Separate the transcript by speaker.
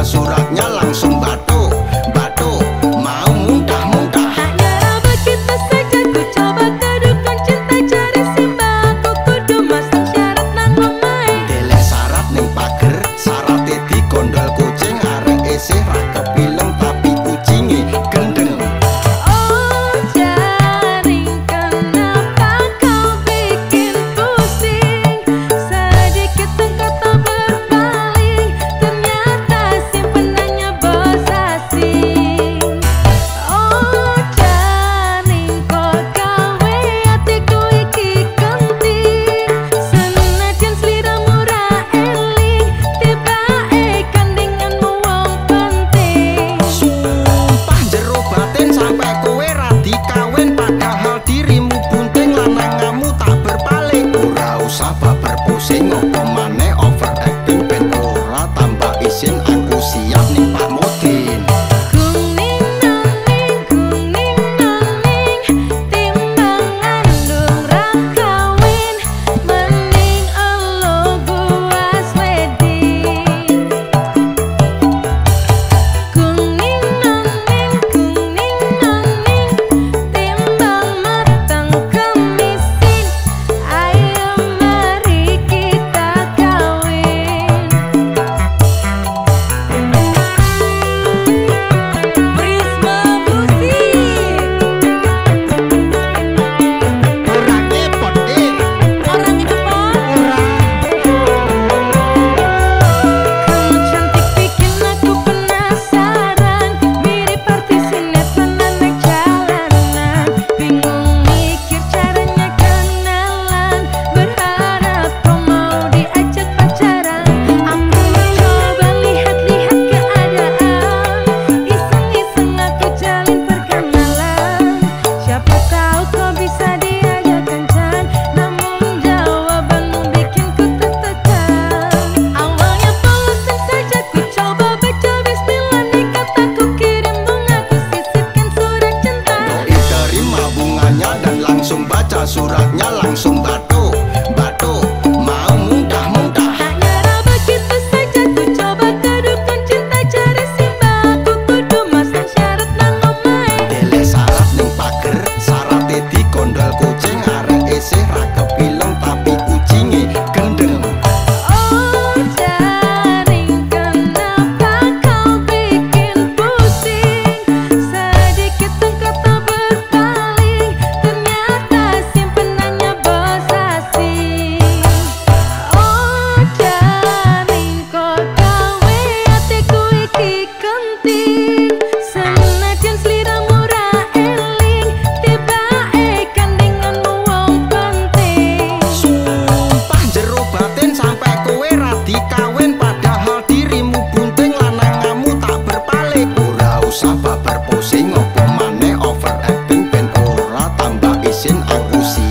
Speaker 1: suratnya suratnya batal 煎熬入心。